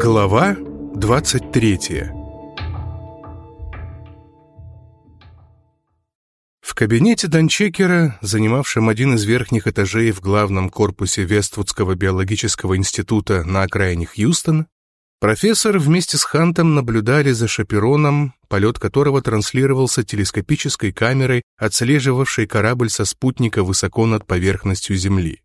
Глава 23 В кабинете Данчекера, занимавшем один из верхних этажей в главном корпусе Вествудского биологического института на окраине Хьюстона, профессор вместе с Хантом наблюдали за Шапероном, полет которого транслировался телескопической камерой, отслеживавшей корабль со спутника высоко над поверхностью Земли.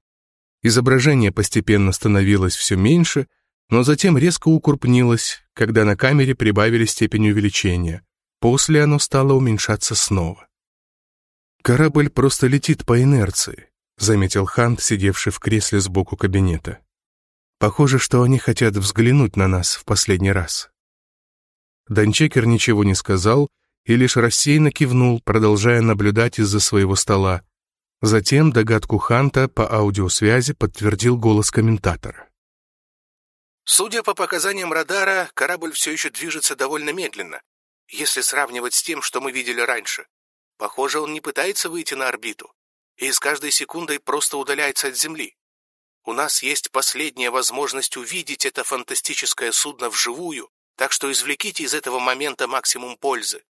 Изображение постепенно становилось все меньше, но затем резко укрупнилось, когда на камере прибавили степень увеличения. После оно стало уменьшаться снова. «Корабль просто летит по инерции», — заметил Хант, сидевший в кресле сбоку кабинета. «Похоже, что они хотят взглянуть на нас в последний раз». Данчекер ничего не сказал и лишь рассеянно кивнул, продолжая наблюдать из-за своего стола. Затем догадку Ханта по аудиосвязи подтвердил голос комментатора. Судя по показаниям радара, корабль все еще движется довольно медленно, если сравнивать с тем, что мы видели раньше. Похоже, он не пытается выйти на орбиту и с каждой секундой просто удаляется от Земли. У нас есть последняя возможность увидеть это фантастическое судно вживую, так что извлеките из этого момента максимум пользы.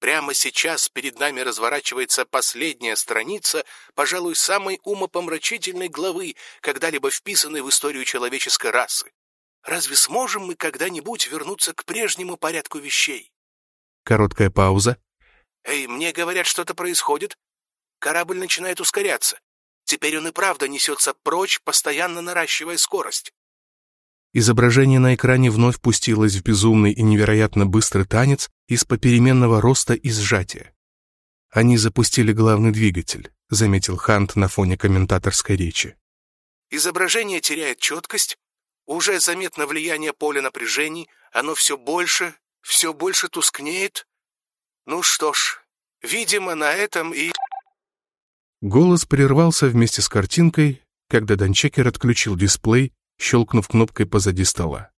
Прямо сейчас перед нами разворачивается последняя страница, пожалуй, самой умопомрачительной главы, когда-либо вписанной в историю человеческой расы. Разве сможем мы когда-нибудь вернуться к прежнему порядку вещей? Короткая пауза. Эй, мне говорят, что-то происходит. Корабль начинает ускоряться. Теперь он и правда несется прочь, постоянно наращивая скорость. Изображение на экране вновь пустилось в безумный и невероятно быстрый танец из попеременного роста и сжатия. Они запустили главный двигатель, заметил Хант на фоне комментаторской речи. Изображение теряет четкость, уже заметно влияние поля напряжений, оно все больше, все больше тускнеет, ну что ж, видимо, на этом и... Голос прервался вместе с картинкой, когда Данчекер отключил дисплей, щелкнув кнопкой позади стола.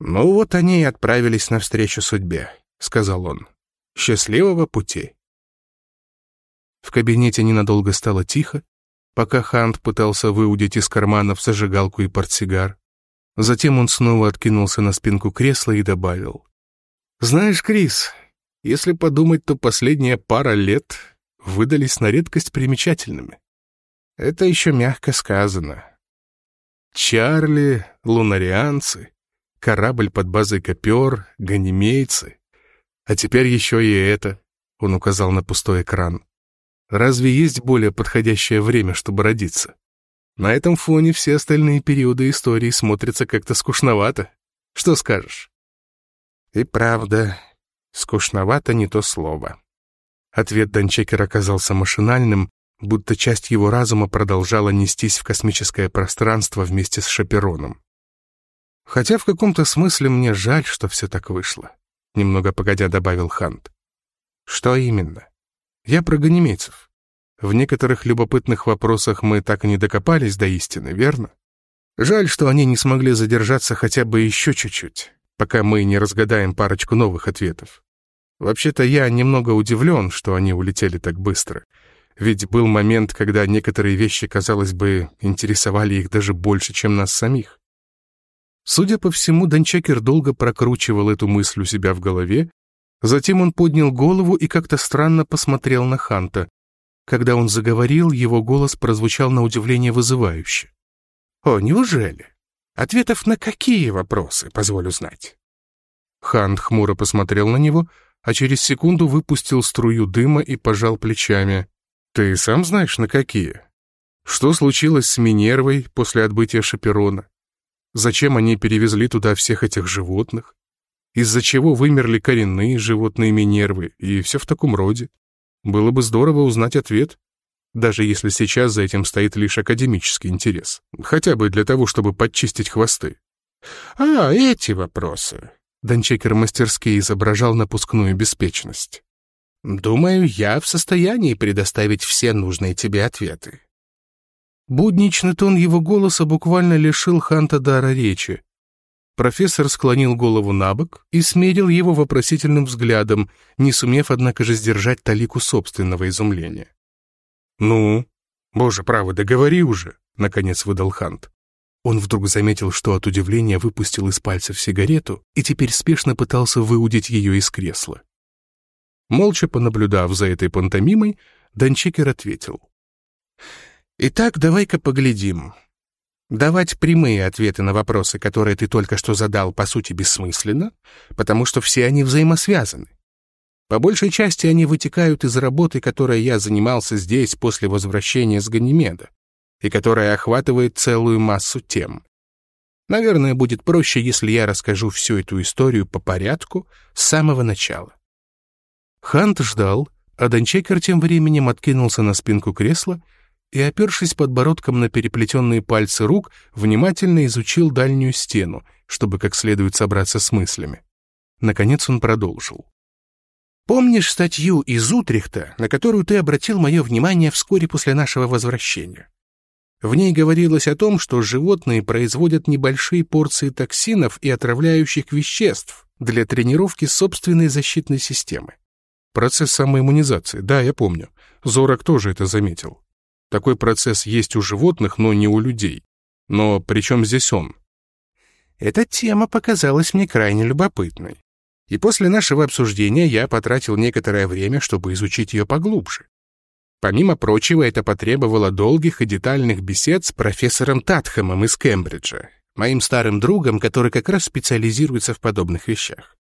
«Ну вот они и отправились навстречу судьбе», — сказал он. «Счастливого пути». В кабинете ненадолго стало тихо, пока Хант пытался выудить из карманов зажигалку и портсигар. Затем он снова откинулся на спинку кресла и добавил. «Знаешь, Крис, если подумать, то последняя пара лет выдались на редкость примечательными. Это еще мягко сказано. Чарли, лунарианцы, корабль под базой Копер, ганимейцы. А теперь еще и это, он указал на пустой экран. Разве есть более подходящее время, чтобы родиться? На этом фоне все остальные периоды истории смотрятся как-то скучновато. Что скажешь? И правда, Скучновато не то слово. Ответ Данчекер оказался машинальным, будто часть его разума продолжала нестись в космическое пространство вместе с Шапероном. Хотя в каком-то смысле мне жаль, что все так вышло, немного погодя добавил Хант. Что именно? Я про ганимейцев. В некоторых любопытных вопросах мы так и не докопались до истины, верно? Жаль, что они не смогли задержаться хотя бы еще чуть-чуть пока мы не разгадаем парочку новых ответов. Вообще-то я немного удивлен, что они улетели так быстро. Ведь был момент, когда некоторые вещи, казалось бы, интересовали их даже больше, чем нас самих. Судя по всему, Данчекер долго прокручивал эту мысль у себя в голове, затем он поднял голову и как-то странно посмотрел на Ханта. Когда он заговорил, его голос прозвучал на удивление вызывающе. «О, неужели? Ответов на какие вопросы, позволю знать?» Хант хмуро посмотрел на него, а через секунду выпустил струю дыма и пожал плечами. «Ты сам знаешь, на какие? Что случилось с Минервой после отбытия Шаперона? Зачем они перевезли туда всех этих животных? Из-за чего вымерли коренные животные Минервы и все в таком роде? Было бы здорово узнать ответ даже если сейчас за этим стоит лишь академический интерес. Хотя бы для того, чтобы подчистить хвосты. «А, эти вопросы!» Данчекер мастерски изображал напускную беспечность. «Думаю, я в состоянии предоставить все нужные тебе ответы». Будничный тон его голоса буквально лишил Ханта дара речи. Профессор склонил голову на бок и смерил его вопросительным взглядом, не сумев, однако же, сдержать талику собственного изумления. «Ну? Боже, право, договори уже!» — наконец выдал Хант. Он вдруг заметил, что от удивления выпустил из пальцев сигарету и теперь спешно пытался выудить ее из кресла. Молча понаблюдав за этой пантомимой, Данчекер ответил. «Итак, давай-ка поглядим. Давать прямые ответы на вопросы, которые ты только что задал, по сути бессмысленно, потому что все они взаимосвязаны. По большей части они вытекают из работы, которой я занимался здесь после возвращения с Ганимеда, и которая охватывает целую массу тем. Наверное, будет проще, если я расскажу всю эту историю по порядку с самого начала. Хант ждал, а Дончекер тем временем откинулся на спинку кресла и, опершись подбородком на переплетенные пальцы рук, внимательно изучил дальнюю стену, чтобы как следует собраться с мыслями. Наконец он продолжил. «Помнишь статью из Утрихта, на которую ты обратил мое внимание вскоре после нашего возвращения? В ней говорилось о том, что животные производят небольшие порции токсинов и отравляющих веществ для тренировки собственной защитной системы. Процесс самоиммунизации, да, я помню. Зорок тоже это заметил. Такой процесс есть у животных, но не у людей. Но при чем здесь он? Эта тема показалась мне крайне любопытной. И после нашего обсуждения я потратил некоторое время, чтобы изучить ее поглубже. Помимо прочего, это потребовало долгих и детальных бесед с профессором Татхэмом из Кембриджа, моим старым другом, который как раз специализируется в подобных вещах.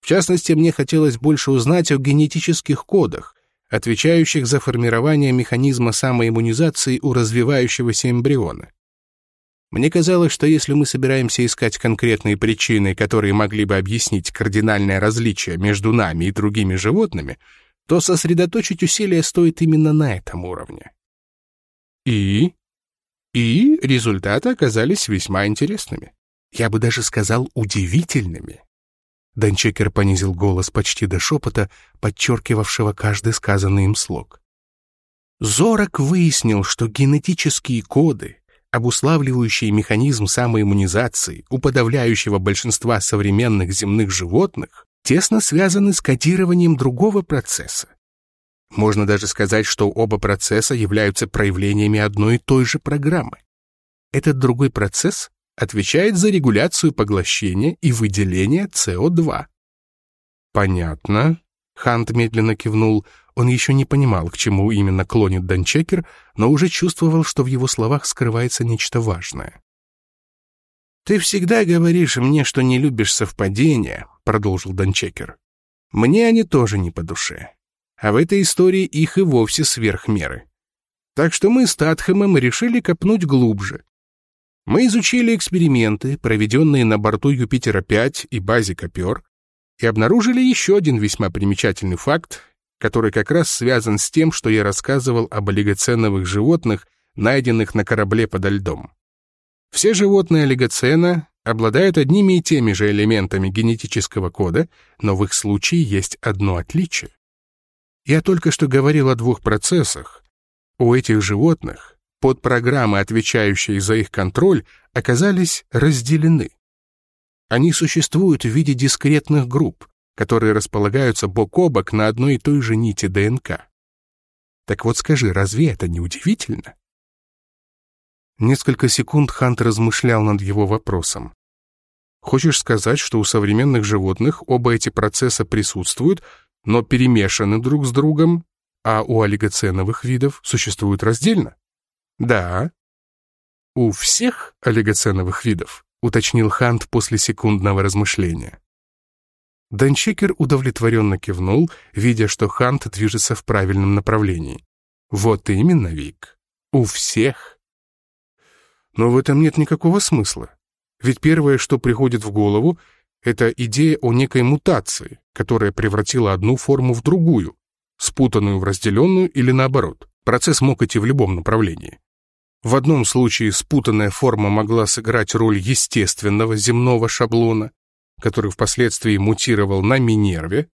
В частности, мне хотелось больше узнать о генетических кодах, отвечающих за формирование механизма самоиммунизации у развивающегося эмбриона. Мне казалось, что если мы собираемся искать конкретные причины, которые могли бы объяснить кардинальное различие между нами и другими животными, то сосредоточить усилия стоит именно на этом уровне. И? И результаты оказались весьма интересными. Я бы даже сказал, удивительными. Данчекер понизил голос почти до шепота, подчеркивавшего каждый сказанный им слог. Зорок выяснил, что генетические коды, обуславливающие механизм самоиммунизации у подавляющего большинства современных земных животных, тесно связаны с кодированием другого процесса. Можно даже сказать, что оба процесса являются проявлениями одной и той же программы. Этот другой процесс отвечает за регуляцию поглощения и выделения СО2. Понятно. Хант медленно кивнул. Он еще не понимал, к чему именно клонит Данчекер, но уже чувствовал, что в его словах скрывается нечто важное. «Ты всегда говоришь мне, что не любишь совпадения», — продолжил Данчекер. «Мне они тоже не по душе. А в этой истории их и вовсе сверх меры. Так что мы с Татхэмом решили копнуть глубже. Мы изучили эксперименты, проведенные на борту Юпитера-5 и базе Копер, и обнаружили еще один весьма примечательный факт, который как раз связан с тем, что я рассказывал об олигоценовых животных, найденных на корабле подо льдом. Все животные олигоцена обладают одними и теми же элементами генетического кода, но в их случае есть одно отличие. Я только что говорил о двух процессах. У этих животных подпрограммы, отвечающие за их контроль, оказались разделены. Они существуют в виде дискретных групп, которые располагаются бок о бок на одной и той же нити ДНК. Так вот скажи, разве это не удивительно? Несколько секунд Хант размышлял над его вопросом. Хочешь сказать, что у современных животных оба эти процесса присутствуют, но перемешаны друг с другом, а у олигоценовых видов существуют раздельно? Да. У всех олигоценовых видов, уточнил Хант после секундного размышления. Данчекер удовлетворенно кивнул, видя, что Хант движется в правильном направлении. Вот именно, Вик. У всех. Но в этом нет никакого смысла. Ведь первое, что приходит в голову, это идея о некой мутации, которая превратила одну форму в другую, спутанную в разделенную или наоборот. Процесс мог идти в любом направлении. В одном случае спутанная форма могла сыграть роль естественного земного шаблона, который впоследствии мутировал на Минерве.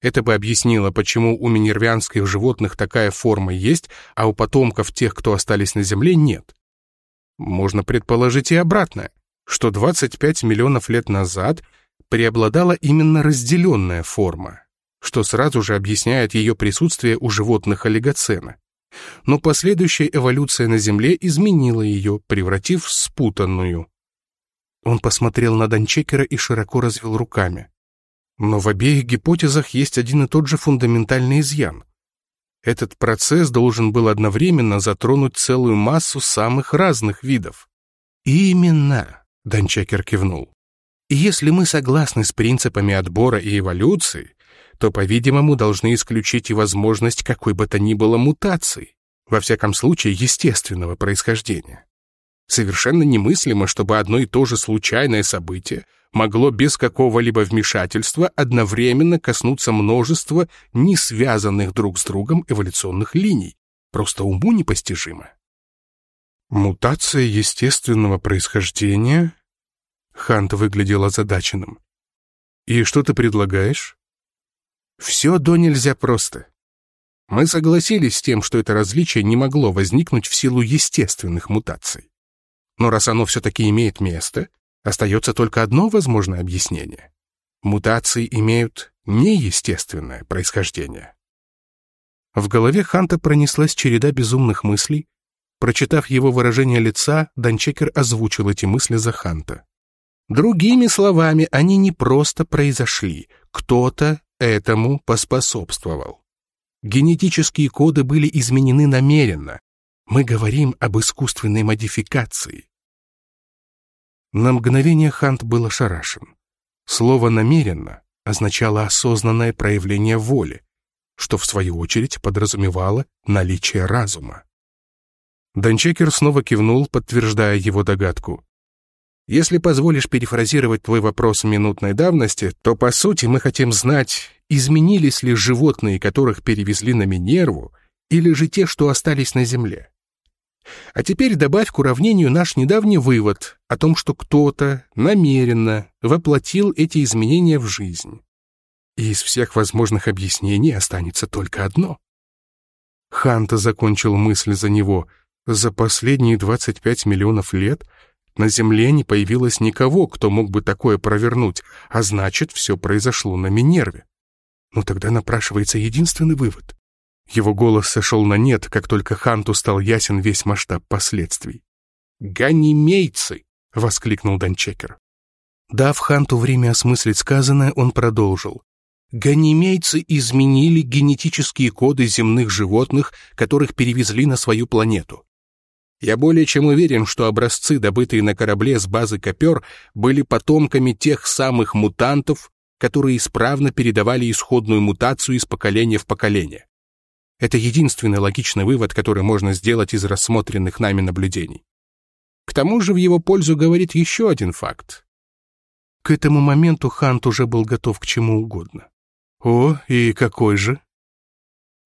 Это бы объяснило, почему у минервианских животных такая форма есть, а у потомков тех, кто остались на Земле, нет. Можно предположить и обратное, что 25 миллионов лет назад преобладала именно разделенная форма, что сразу же объясняет ее присутствие у животных олигоцена. Но последующая эволюция на Земле изменила ее, превратив в спутанную. Он посмотрел на Данчекера и широко развел руками. Но в обеих гипотезах есть один и тот же фундаментальный изъян. Этот процесс должен был одновременно затронуть целую массу самых разных видов. «Именно», — Данчекер кивнул. «И если мы согласны с принципами отбора и эволюции, то, по-видимому, должны исключить и возможность какой бы то ни было мутации, во всяком случае, естественного происхождения. Совершенно немыслимо, чтобы одно и то же случайное событие могло без какого-либо вмешательства одновременно коснуться множества не связанных друг с другом эволюционных линий. Просто уму непостижимо. Мутация естественного происхождения? Хант выглядел озадаченным. И что ты предлагаешь? Все до нельзя просто. Мы согласились с тем, что это различие не могло возникнуть в силу естественных мутаций. Но раз оно все-таки имеет место, остается только одно возможное объяснение. Мутации имеют неестественное происхождение. В голове Ханта пронеслась череда безумных мыслей. Прочитав его выражение лица, Данчекер озвучил эти мысли за Ханта. Другими словами, они не просто произошли, кто-то этому поспособствовал. Генетические коды были изменены намеренно, мы говорим об искусственной модификации. На мгновение Хант был ошарашен. Слово «намеренно» означало осознанное проявление воли, что в свою очередь подразумевало наличие разума. Данчекер снова кивнул, подтверждая его догадку. «Если позволишь перефразировать твой вопрос минутной давности, то, по сути, мы хотим знать, изменились ли животные, которых перевезли на Минерву, или же те, что остались на Земле. А теперь добавь к уравнению наш недавний вывод о том, что кто-то намеренно воплотил эти изменения в жизнь. И из всех возможных объяснений останется только одно. Ханта закончил мысль за него. За последние 25 миллионов лет на Земле не появилось никого, кто мог бы такое провернуть, а значит, все произошло на Минерве. Но тогда напрашивается единственный вывод. Его голос сошел на нет, как только Ханту стал ясен весь масштаб последствий. «Ганимейцы!» — воскликнул Данчекер. Дав Ханту время осмыслить сказанное, он продолжил. Ганимейцы изменили генетические коды земных животных, которых перевезли на свою планету. Я более чем уверен, что образцы, добытые на корабле с базы Копер, были потомками тех самых мутантов, которые исправно передавали исходную мутацию из поколения в поколение. Это единственный логичный вывод, который можно сделать из рассмотренных нами наблюдений. К тому же в его пользу говорит еще один факт. К этому моменту Хант уже был готов к чему угодно. О, и какой же?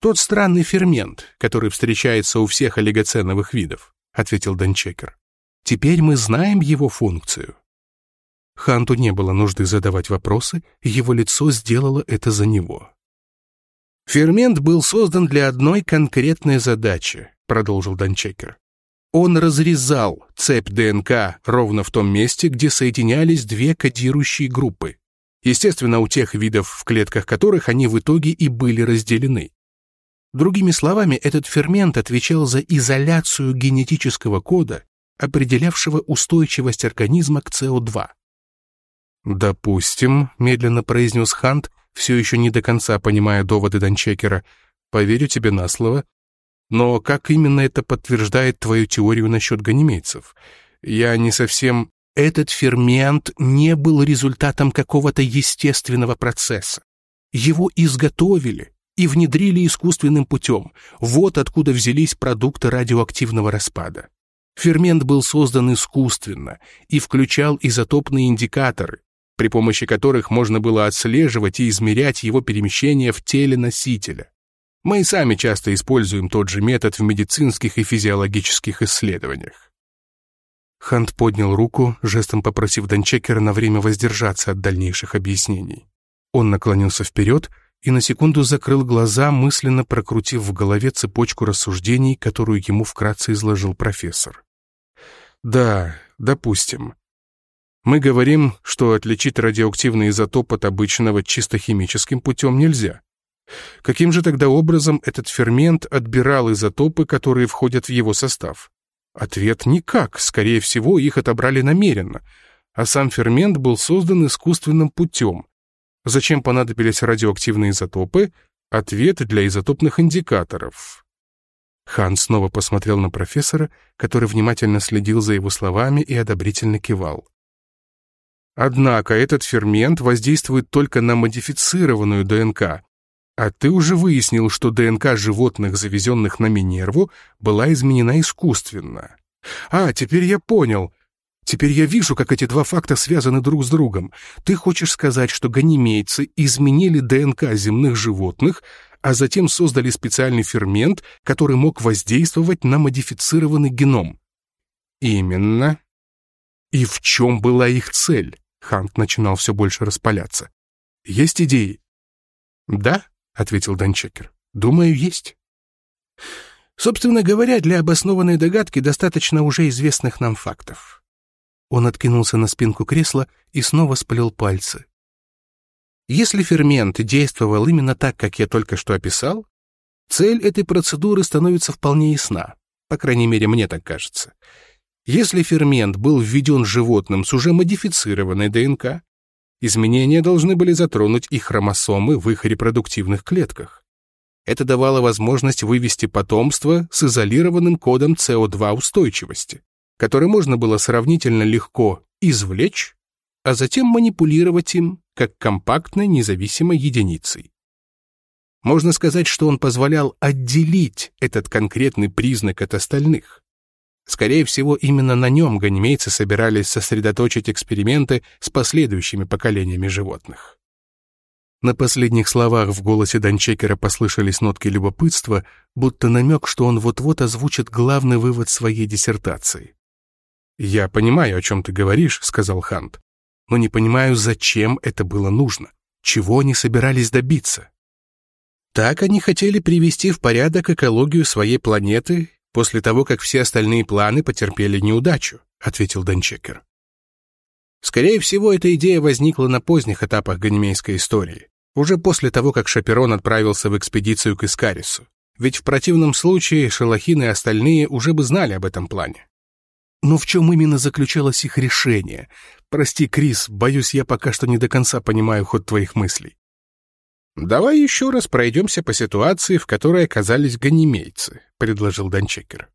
Тот странный фермент, который встречается у всех олигоценовых видов, ответил Данчекер. Теперь мы знаем его функцию. Ханту не было нужды задавать вопросы, его лицо сделало это за него. Фермент был создан для одной конкретной задачи, продолжил Данчекер. Он разрезал цепь ДНК ровно в том месте, где соединялись две кодирующие группы. Естественно, у тех видов, в клетках которых они в итоге и были разделены. Другими словами, этот фермент отвечал за изоляцию генетического кода, определявшего устойчивость организма к СО2. «Допустим», — медленно произнес Хант, все еще не до конца понимая доводы Данчекера, поверю тебе на слово. Но как именно это подтверждает твою теорию насчет ганимейцев? Я не совсем... Этот фермент не был результатом какого-то естественного процесса. Его изготовили и внедрили искусственным путем. Вот откуда взялись продукты радиоактивного распада. Фермент был создан искусственно и включал изотопные индикаторы, при помощи которых можно было отслеживать и измерять его перемещение в теле носителя. Мы и сами часто используем тот же метод в медицинских и физиологических исследованиях. Хант поднял руку, жестом попросив Данчекера на время воздержаться от дальнейших объяснений. Он наклонился вперед и на секунду закрыл глаза, мысленно прокрутив в голове цепочку рассуждений, которую ему вкратце изложил профессор. «Да, допустим. Мы говорим, что отличить радиоактивный изотоп от обычного чисто химическим путем нельзя. Каким же тогда образом этот фермент отбирал изотопы, которые входят в его состав? Ответ — никак. Скорее всего, их отобрали намеренно. А сам фермент был создан искусственным путем. Зачем понадобились радиоактивные изотопы? Ответ для изотопных индикаторов. Хан снова посмотрел на профессора, который внимательно следил за его словами и одобрительно кивал. Однако этот фермент воздействует только на модифицированную ДНК, а ты уже выяснил, что ДНК животных, завезенных на Минерву, была изменена искусственно. А, теперь я понял. Теперь я вижу, как эти два факта связаны друг с другом. Ты хочешь сказать, что ганимейцы изменили ДНК земных животных, а затем создали специальный фермент, который мог воздействовать на модифицированный геном? Именно. И в чем была их цель? Хант начинал все больше распаляться. Есть идеи? Да, ответил Данчекер. Думаю, есть. Собственно говоря, для обоснованной догадки достаточно уже известных нам фактов. Он откинулся на спинку кресла и снова сплел пальцы. Если фермент действовал именно так, как я только что описал, цель этой процедуры становится вполне ясна. По крайней мере, мне так кажется. Если фермент был введен животным с уже модифицированной ДНК, Изменения должны были затронуть и хромосомы в их репродуктивных клетках. Это давало возможность вывести потомство с изолированным кодом СО2 устойчивости, который можно было сравнительно легко извлечь, а затем манипулировать им как компактной независимой единицей. Можно сказать, что он позволял отделить этот конкретный признак от остальных. Скорее всего, именно на нем ганимейцы собирались сосредоточить эксперименты с последующими поколениями животных. На последних словах в голосе Данчекера послышались нотки любопытства, будто намек, что он вот-вот озвучит главный вывод своей диссертации. «Я понимаю, о чем ты говоришь», — сказал Хант, «но не понимаю, зачем это было нужно, чего они собирались добиться». Так они хотели привести в порядок экологию своей планеты после того, как все остальные планы потерпели неудачу», — ответил Денчекер. Скорее всего, эта идея возникла на поздних этапах ганимейской истории, уже после того, как Шаперон отправился в экспедицию к Искарису. Ведь в противном случае Шалахин и остальные уже бы знали об этом плане. Но в чем именно заключалось их решение? Прости, Крис, боюсь, я пока что не до конца понимаю ход твоих мыслей. «Давай еще раз пройдемся по ситуации, в которой оказались ганимейцы», — предложил Данчекер.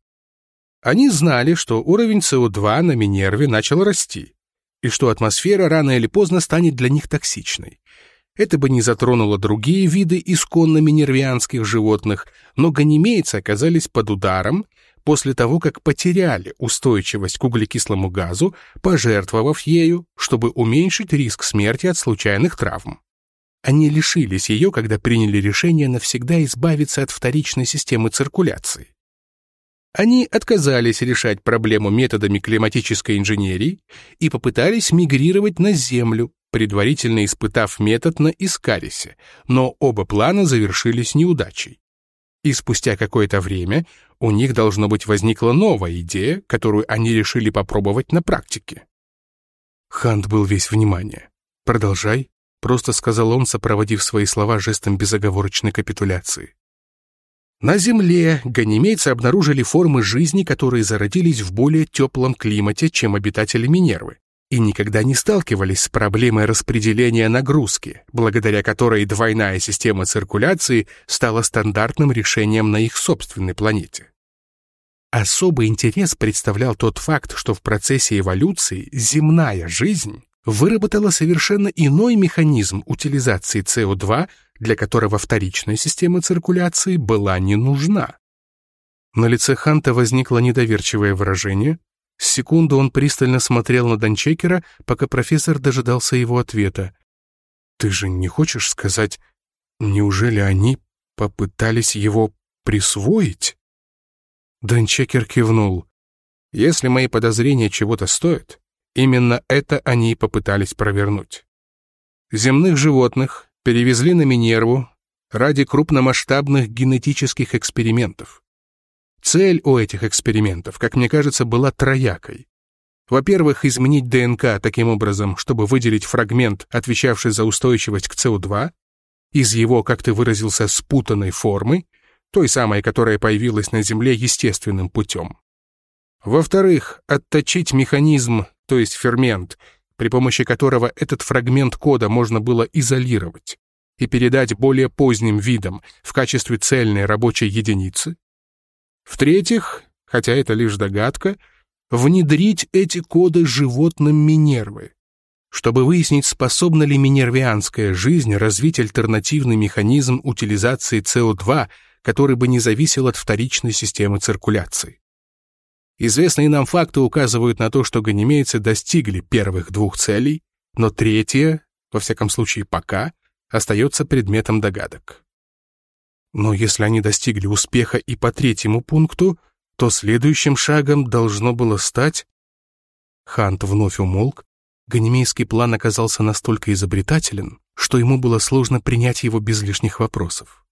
Они знали, что уровень СО2 на Минерве начал расти, и что атмосфера рано или поздно станет для них токсичной. Это бы не затронуло другие виды исконно минервианских животных, но ганимейцы оказались под ударом после того, как потеряли устойчивость к углекислому газу, пожертвовав ею, чтобы уменьшить риск смерти от случайных травм. Они лишились ее, когда приняли решение навсегда избавиться от вторичной системы циркуляции. Они отказались решать проблему методами климатической инженерии и попытались мигрировать на Землю, предварительно испытав метод на Искарисе, но оба плана завершились неудачей. И спустя какое-то время у них, должно быть, возникла новая идея, которую они решили попробовать на практике. Хант был весь внимание. «Продолжай», просто сказал он, сопроводив свои слова жестом безоговорочной капитуляции. На Земле ганимейцы обнаружили формы жизни, которые зародились в более теплом климате, чем обитатели Минервы, и никогда не сталкивались с проблемой распределения нагрузки, благодаря которой двойная система циркуляции стала стандартным решением на их собственной планете. Особый интерес представлял тот факт, что в процессе эволюции земная жизнь выработала совершенно иной механизм утилизации СО2, для которого вторичная система циркуляции была не нужна. На лице Ханта возникло недоверчивое выражение. Секунду он пристально смотрел на Данчекера, пока профессор дожидался его ответа. «Ты же не хочешь сказать, неужели они попытались его присвоить?» Данчекер кивнул. «Если мои подозрения чего-то стоят, Именно это они и попытались провернуть. Земных животных перевезли на Минерву ради крупномасштабных генетических экспериментов. Цель у этих экспериментов, как мне кажется, была троякой. Во-первых, изменить ДНК таким образом, чтобы выделить фрагмент, отвечавший за устойчивость к СО2. из его, как ты выразился, спутанной формы, той самой, которая появилась на Земле естественным путем. Во-вторых, отточить механизм, то есть фермент, при помощи которого этот фрагмент кода можно было изолировать и передать более поздним видам в качестве цельной рабочей единицы. В-третьих, хотя это лишь догадка, внедрить эти коды животным Минервы, чтобы выяснить, способна ли минервианская жизнь развить альтернативный механизм утилизации СО2, который бы не зависел от вторичной системы циркуляции. Известные нам факты указывают на то, что ганимейцы достигли первых двух целей, но третья, во всяком случае пока, остается предметом догадок. Но если они достигли успеха и по третьему пункту, то следующим шагом должно было стать... Хант вновь умолк. Ганимейский план оказался настолько изобретателен, что ему было сложно принять его без лишних вопросов.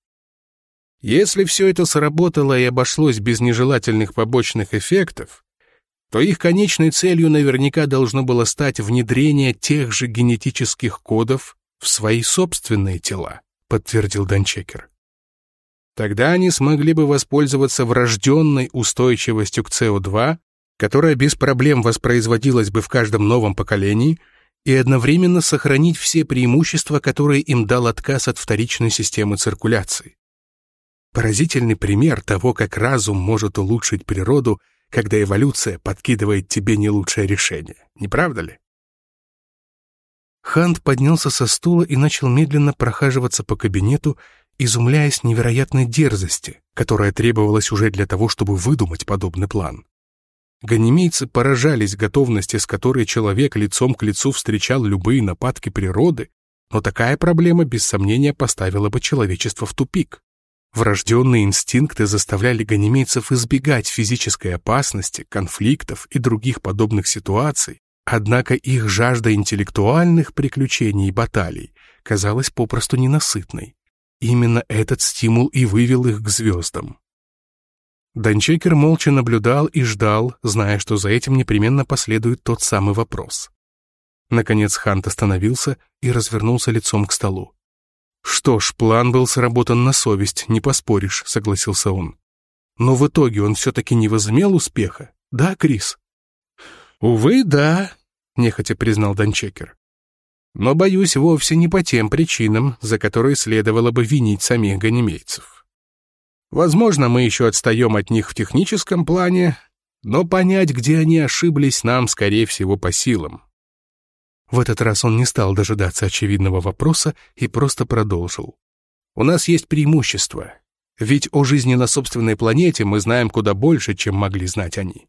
Если все это сработало и обошлось без нежелательных побочных эффектов, то их конечной целью наверняка должно было стать внедрение тех же генетических кодов в свои собственные тела, подтвердил Данчекер. Тогда они смогли бы воспользоваться врожденной устойчивостью к СО2, которая без проблем воспроизводилась бы в каждом новом поколении, и одновременно сохранить все преимущества, которые им дал отказ от вторичной системы циркуляции. Поразительный пример того, как разум может улучшить природу, когда эволюция подкидывает тебе не лучшее решение. Не правда ли? Хант поднялся со стула и начал медленно прохаживаться по кабинету, изумляясь невероятной дерзости, которая требовалась уже для того, чтобы выдумать подобный план. Ганимейцы поражались готовности, с которой человек лицом к лицу встречал любые нападки природы, но такая проблема без сомнения поставила бы человечество в тупик. Врожденные инстинкты заставляли ганимейцев избегать физической опасности, конфликтов и других подобных ситуаций, однако их жажда интеллектуальных приключений и баталий казалась попросту ненасытной. Именно этот стимул и вывел их к звездам. Данчекер молча наблюдал и ждал, зная, что за этим непременно последует тот самый вопрос. Наконец Хант остановился и развернулся лицом к столу. «Что ж, план был сработан на совесть, не поспоришь», — согласился он. «Но в итоге он все-таки не возымел успеха, да, Крис?» «Увы, да», — нехотя признал Данчекер. «Но, боюсь, вовсе не по тем причинам, за которые следовало бы винить самих ганимейцев. Возможно, мы еще отстаем от них в техническом плане, но понять, где они ошиблись, нам, скорее всего, по силам. В этот раз он не стал дожидаться очевидного вопроса и просто продолжил. «У нас есть преимущество, ведь о жизни на собственной планете мы знаем куда больше, чем могли знать они.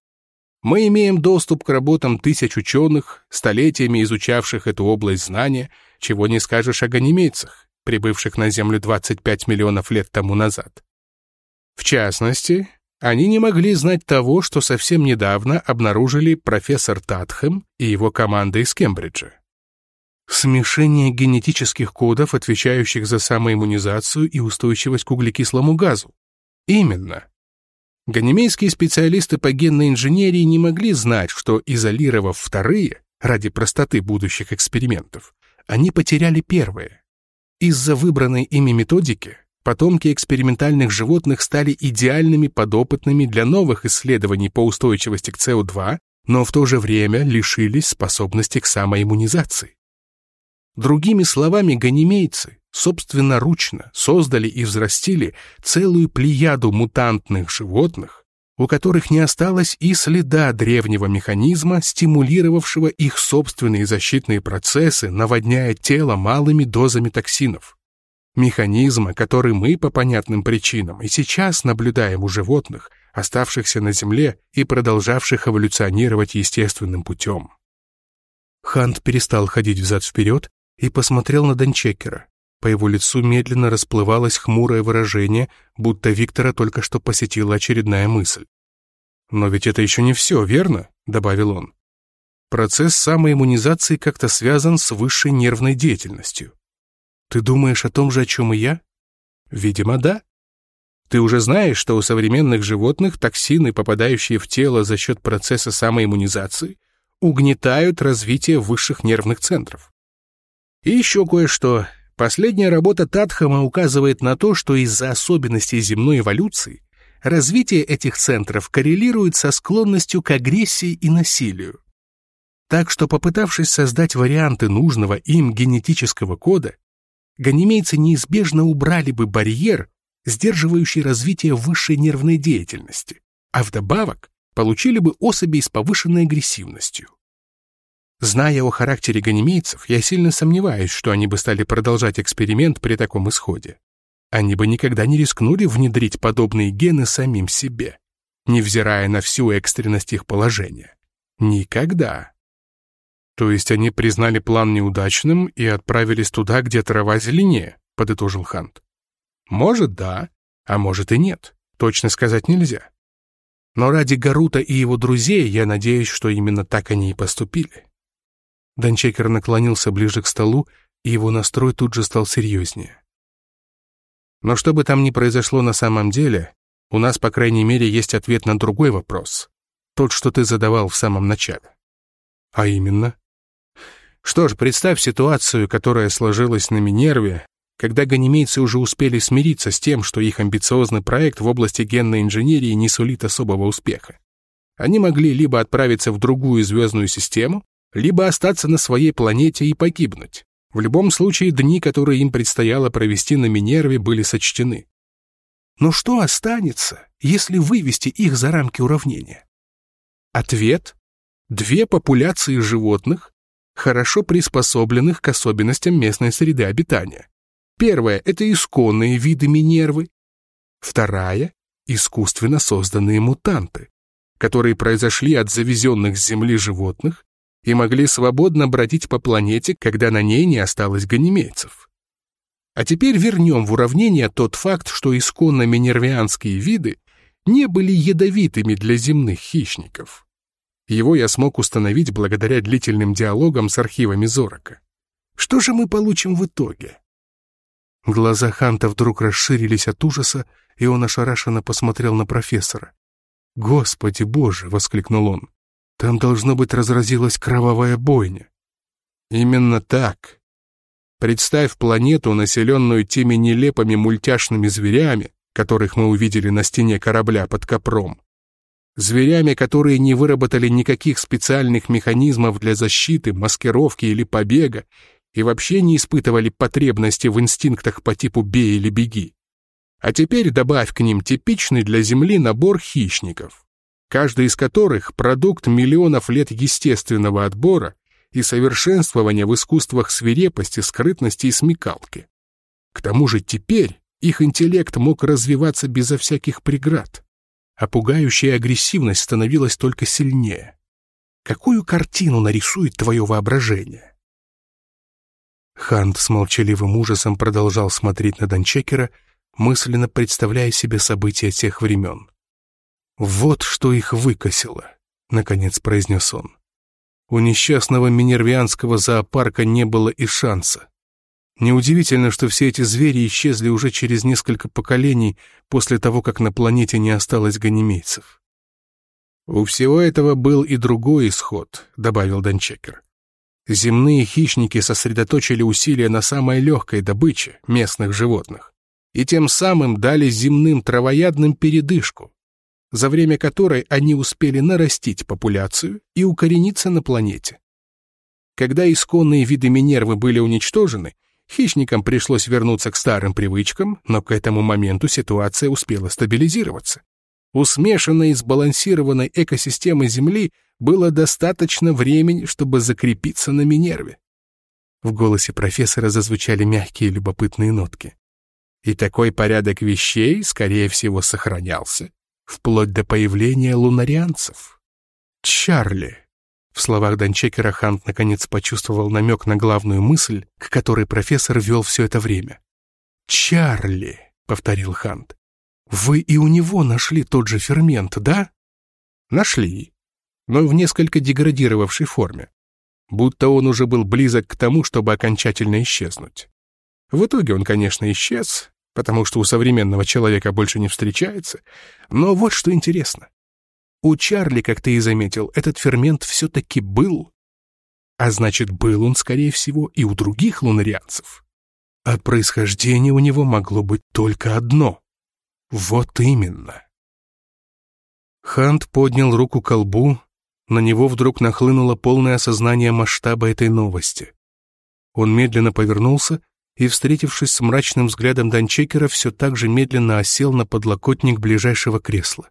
Мы имеем доступ к работам тысяч ученых, столетиями изучавших эту область знания, чего не скажешь о ганимейцах, прибывших на Землю 25 миллионов лет тому назад. В частности, они не могли знать того, что совсем недавно обнаружили профессор Татхэм и его команда из Кембриджа. Смешение генетических кодов, отвечающих за самоиммунизацию и устойчивость к углекислому газу. Именно. Ганимейские специалисты по генной инженерии не могли знать, что, изолировав вторые, ради простоты будущих экспериментов, они потеряли первые. Из-за выбранной ими методики потомки экспериментальных животных стали идеальными подопытными для новых исследований по устойчивости к СО2, но в то же время лишились способности к самоиммунизации. Другими словами, ганимейцы собственноручно создали и взрастили целую плеяду мутантных животных, у которых не осталось и следа древнего механизма, стимулировавшего их собственные защитные процессы, наводняя тело малыми дозами токсинов механизма, который мы по понятным причинам и сейчас наблюдаем у животных, оставшихся на Земле и продолжавших эволюционировать естественным путем. Хант перестал ходить взад-вперед и посмотрел на Данчекера. По его лицу медленно расплывалось хмурое выражение, будто Виктора только что посетила очередная мысль. «Но ведь это еще не все, верно?» — добавил он. «Процесс самоиммунизации как-то связан с высшей нервной деятельностью. Ты думаешь о том же, о чем и я? Видимо, да. Ты уже знаешь, что у современных животных токсины, попадающие в тело за счет процесса самоиммунизации, угнетают развитие высших нервных центров. И еще кое-что. Последняя работа Татхама указывает на то, что из-за особенностей земной эволюции развитие этих центров коррелирует со склонностью к агрессии и насилию. Так что, попытавшись создать варианты нужного им генетического кода, ганимейцы неизбежно убрали бы барьер, сдерживающий развитие высшей нервной деятельности, а вдобавок получили бы особи с повышенной агрессивностью. Зная о характере ганимейцев, я сильно сомневаюсь, что они бы стали продолжать эксперимент при таком исходе. Они бы никогда не рискнули внедрить подобные гены самим себе, невзирая на всю экстренность их положения. Никогда. То есть они признали план неудачным и отправились туда, где трава зеленее, подытожил Хант. Может, да, а может и нет. Точно сказать нельзя. Но ради Гарута и его друзей я надеюсь, что именно так они и поступили. Данчекер наклонился ближе к столу, и его настрой тут же стал серьезнее. Но что бы там ни произошло на самом деле, у нас, по крайней мере, есть ответ на другой вопрос. Тот, что ты задавал в самом начале. А именно? Что ж, представь ситуацию, которая сложилась на Минерве, когда ганимейцы уже успели смириться с тем, что их амбициозный проект в области генной инженерии не сулит особого успеха. Они могли либо отправиться в другую звездную систему, либо остаться на своей планете и погибнуть. В любом случае, дни, которые им предстояло провести на Минерве, были сочтены. Но что останется, если вывести их за рамки уравнения? Ответ — две популяции животных, хорошо приспособленных к особенностям местной среды обитания. Первая — это исконные виды Минервы. Вторая — искусственно созданные мутанты, которые произошли от завезенных с Земли животных и могли свободно бродить по планете, когда на ней не осталось ганимейцев. А теперь вернем в уравнение тот факт, что исконно минервианские виды не были ядовитыми для земных хищников. Его я смог установить благодаря длительным диалогам с архивами Зорока. Что же мы получим в итоге? Глаза Ханта вдруг расширились от ужаса, и он ошарашенно посмотрел на профессора. «Господи боже!» — воскликнул он. Там, должно быть, разразилась кровавая бойня. Именно так. Представь планету, населенную теми нелепыми мультяшными зверями, которых мы увидели на стене корабля под Копром. Зверями, которые не выработали никаких специальных механизмов для защиты, маскировки или побега, и вообще не испытывали потребности в инстинктах по типу «бей или беги». А теперь добавь к ним типичный для Земли набор хищников каждый из которых продукт миллионов лет естественного отбора и совершенствования в искусствах свирепости, скрытности и смекалки. К тому же теперь их интеллект мог развиваться безо всяких преград, а пугающая агрессивность становилась только сильнее. Какую картину нарисует твое воображение? Хант с молчаливым ужасом продолжал смотреть на Дончекера, мысленно представляя себе события тех времен. «Вот что их выкосило», — наконец произнес он. У несчастного минервианского зоопарка не было и шанса. Неудивительно, что все эти звери исчезли уже через несколько поколений после того, как на планете не осталось ганимейцев. «У всего этого был и другой исход», — добавил Дончекер. Земные хищники сосредоточили усилия на самой легкой добыче местных животных и тем самым дали земным травоядным передышку, за время которой они успели нарастить популяцию и укорениться на планете. Когда исконные виды Минервы были уничтожены, хищникам пришлось вернуться к старым привычкам, но к этому моменту ситуация успела стабилизироваться. У смешанной и сбалансированной экосистемы Земли было достаточно времени, чтобы закрепиться на Минерве. В голосе профессора зазвучали мягкие любопытные нотки. И такой порядок вещей, скорее всего, сохранялся вплоть до появления лунарианцев. Чарли. В словах Данчекера Хант наконец почувствовал намек на главную мысль, к которой профессор вел все это время. «Чарли», — повторил Хант, — «вы и у него нашли тот же фермент, да?» «Нашли, но в несколько деградировавшей форме, будто он уже был близок к тому, чтобы окончательно исчезнуть. В итоге он, конечно, исчез, потому что у современного человека больше не встречается. Но вот что интересно. У Чарли, как ты и заметил, этот фермент все-таки был. А значит, был он, скорее всего, и у других лунарианцев. а происхождение у него могло быть только одно. Вот именно. Хант поднял руку к колбу, на него вдруг нахлынуло полное осознание масштаба этой новости. Он медленно повернулся и, встретившись с мрачным взглядом Данчекера, все так же медленно осел на подлокотник ближайшего кресла.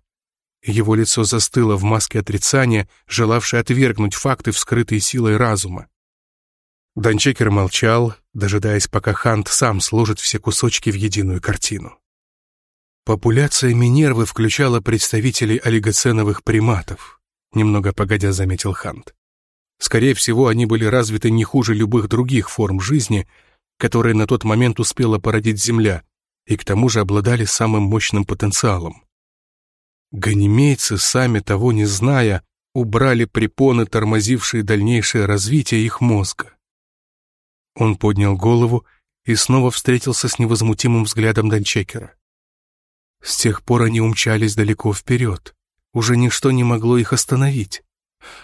Его лицо застыло в маске отрицания, желавшей отвергнуть факты, вскрытые силой разума. Данчекер молчал, дожидаясь, пока Хант сам сложит все кусочки в единую картину. Популяция Минервы включала представителей олигоценовых приматов, немного погодя заметил Хант. Скорее всего, они были развиты не хуже любых других форм жизни, которые на тот момент успела породить Земля, и к тому же обладали самым мощным потенциалом. Ганимейцы, сами того не зная, убрали препоны, тормозившие дальнейшее развитие их мозга. Он поднял голову и снова встретился с невозмутимым взглядом Данчекера. С тех пор они умчались далеко вперед. Уже ничто не могло их остановить.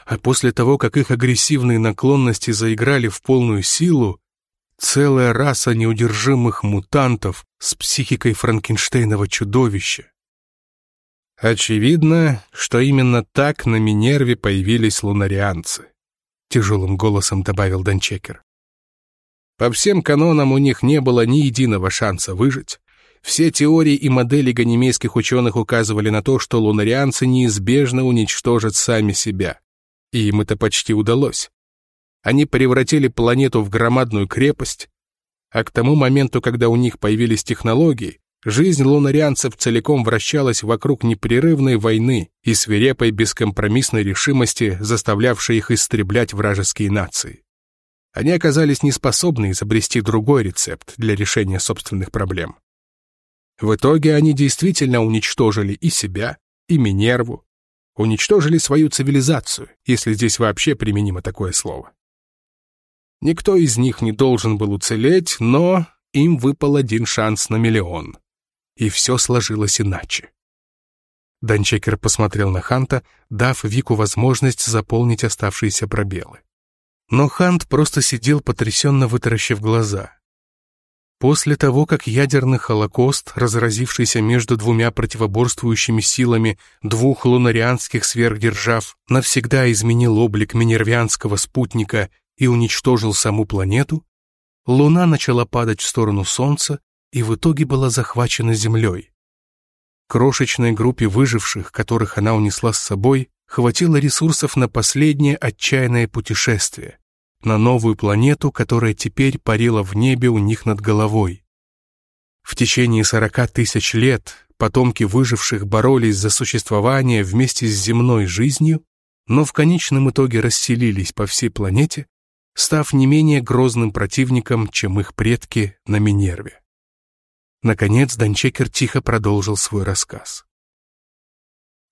А после того, как их агрессивные наклонности заиграли в полную силу, целая раса неудержимых мутантов с психикой Франкенштейнова чудовища. Очевидно, что именно так на Минерве появились лунарианцы, тяжелым голосом добавил Данчекер. По всем канонам у них не было ни единого шанса выжить. Все теории и модели ганимейских ученых указывали на то, что лунарианцы неизбежно уничтожат сами себя. И им это почти удалось. Они превратили планету в громадную крепость, а к тому моменту, когда у них появились технологии, Жизнь лунарианцев целиком вращалась вокруг непрерывной войны и свирепой бескомпромиссной решимости, заставлявшей их истреблять вражеские нации. Они оказались неспособны изобрести другой рецепт для решения собственных проблем. В итоге они действительно уничтожили и себя, и Минерву, уничтожили свою цивилизацию, если здесь вообще применимо такое слово. Никто из них не должен был уцелеть, но им выпал один шанс на миллион и все сложилось иначе. Данчекер посмотрел на Ханта, дав Вику возможность заполнить оставшиеся пробелы. Но Хант просто сидел потрясенно вытаращив глаза. После того, как ядерный холокост, разразившийся между двумя противоборствующими силами двух лунарианских сверхдержав, навсегда изменил облик минервианского спутника и уничтожил саму планету, Луна начала падать в сторону Солнца, и в итоге была захвачена землей. Крошечной группе выживших, которых она унесла с собой, хватило ресурсов на последнее отчаянное путешествие, на новую планету, которая теперь парила в небе у них над головой. В течение сорока тысяч лет потомки выживших боролись за существование вместе с земной жизнью, но в конечном итоге расселились по всей планете, став не менее грозным противником, чем их предки на Минерве. Наконец Данчекер тихо продолжил свой рассказ.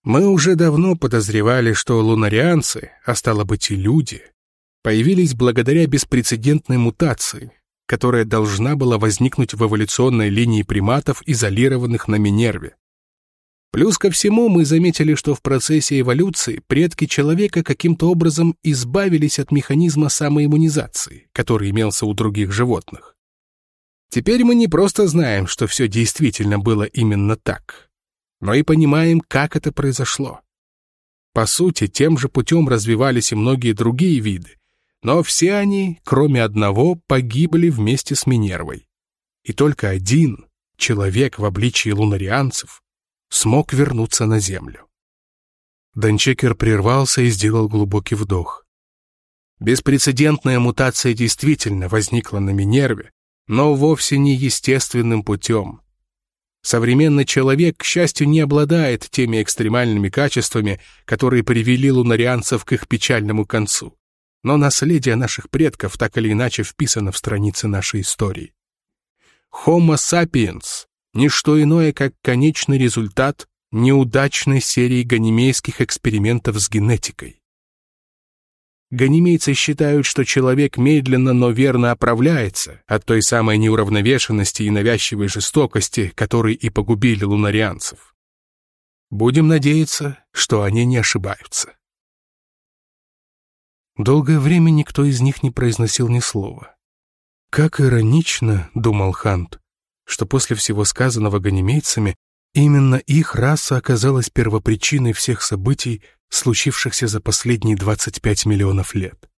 Мы уже давно подозревали, что лунарианцы, а стало быть и люди, появились благодаря беспрецедентной мутации, которая должна была возникнуть в эволюционной линии приматов, изолированных на Минерве. Плюс ко всему мы заметили, что в процессе эволюции предки человека каким-то образом избавились от механизма самоиммунизации, который имелся у других животных. Теперь мы не просто знаем, что все действительно было именно так, но и понимаем, как это произошло. По сути, тем же путем развивались и многие другие виды, но все они, кроме одного, погибли вместе с Минервой. И только один, человек в обличии лунарианцев, смог вернуться на Землю. Данчекер прервался и сделал глубокий вдох. Беспрецедентная мутация действительно возникла на Минерве, но вовсе не естественным путем. Современный человек, к счастью, не обладает теми экстремальными качествами, которые привели лунарианцев к их печальному концу. Но наследие наших предков так или иначе вписано в страницы нашей истории. Homo sapiens — ничто иное, как конечный результат неудачной серии ганимейских экспериментов с генетикой. Ганимейцы считают, что человек медленно, но верно оправляется от той самой неуравновешенности и навязчивой жестокости, которые и погубили лунарианцев. Будем надеяться, что они не ошибаются. Долгое время никто из них не произносил ни слова. Как иронично, думал Хант, что после всего сказанного ганимейцами именно их раса оказалась первопричиной всех событий, случившихся за последние 25 миллионов лет.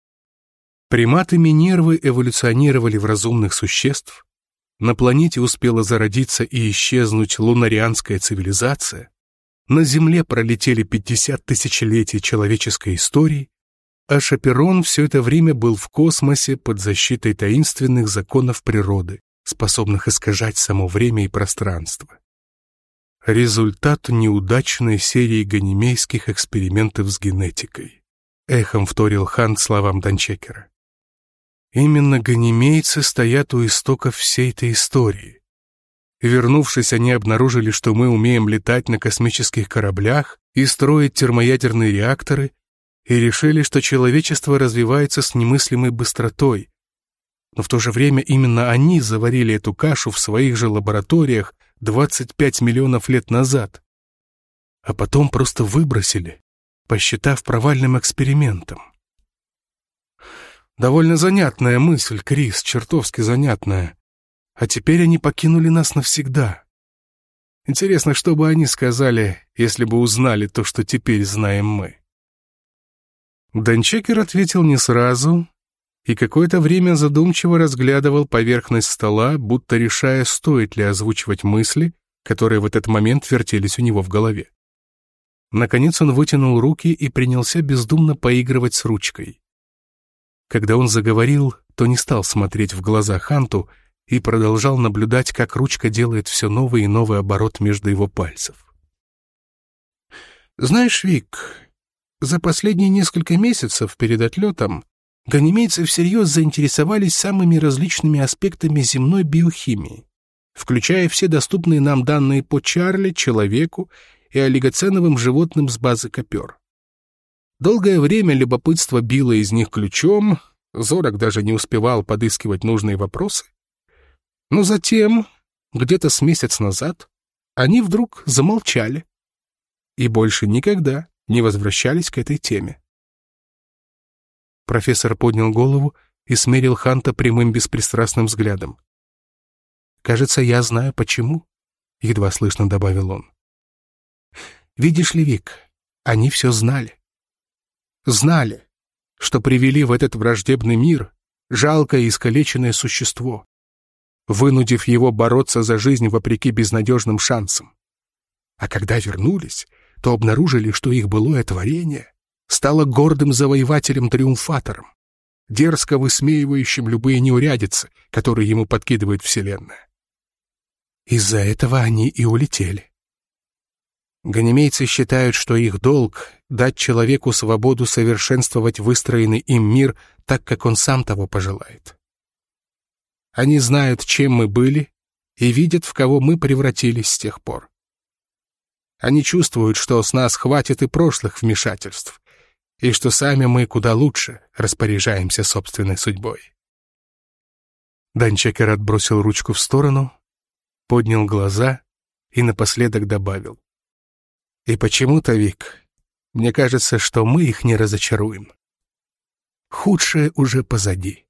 Приматы Минервы эволюционировали в разумных существ, на планете успела зародиться и исчезнуть лунарианская цивилизация, на Земле пролетели 50 тысячелетий человеческой истории, а Шаперон все это время был в космосе под защитой таинственных законов природы, способных искажать само время и пространство. Результат неудачной серии ганимейских экспериментов с генетикой. Эхом вторил Хан словам Данчекера. Именно ганимейцы стоят у истоков всей этой истории. Вернувшись, они обнаружили, что мы умеем летать на космических кораблях и строить термоядерные реакторы, и решили, что человечество развивается с немыслимой быстротой. Но в то же время именно они заварили эту кашу в своих же лабораториях 25 миллионов лет назад. А потом просто выбросили, посчитав провальным экспериментом. Довольно занятная мысль, Крис, чертовски занятная. А теперь они покинули нас навсегда. Интересно, что бы они сказали, если бы узнали то, что теперь знаем мы. Данчекер ответил не сразу и какое-то время задумчиво разглядывал поверхность стола, будто решая, стоит ли озвучивать мысли, которые в этот момент вертелись у него в голове. Наконец он вытянул руки и принялся бездумно поигрывать с ручкой. Когда он заговорил, то не стал смотреть в глаза Ханту и продолжал наблюдать, как ручка делает все новый и новый оборот между его пальцев. «Знаешь, Вик, за последние несколько месяцев перед отлетом ганимейцы всерьез заинтересовались самыми различными аспектами земной биохимии, включая все доступные нам данные по Чарли, человеку и олигоценовым животным с базы Копер. Долгое время любопытство било из них ключом, Зорок даже не успевал подыскивать нужные вопросы. Но затем, где-то с месяц назад, они вдруг замолчали и больше никогда не возвращались к этой теме. Профессор поднял голову и смерил Ханта прямым беспристрастным взглядом. «Кажется, я знаю, почему», — едва слышно добавил он. «Видишь ли, Вик, они все знали. Знали, что привели в этот враждебный мир жалкое и искалеченное существо, вынудив его бороться за жизнь вопреки безнадежным шансам. А когда вернулись, то обнаружили, что их былое творение стало гордым завоевателем-триумфатором, дерзко высмеивающим любые неурядицы, которые ему подкидывает Вселенная. Из-за этого они и улетели. Ганимейцы считают, что их долг — дать человеку свободу совершенствовать выстроенный им мир так, как он сам того пожелает. Они знают, чем мы были, и видят, в кого мы превратились с тех пор. Они чувствуют, что с нас хватит и прошлых вмешательств, и что сами мы куда лучше распоряжаемся собственной судьбой. Данчекер отбросил ручку в сторону, поднял глаза и напоследок добавил. И почему-то, Вик, мне кажется, что мы их не разочаруем. Худшее уже позади.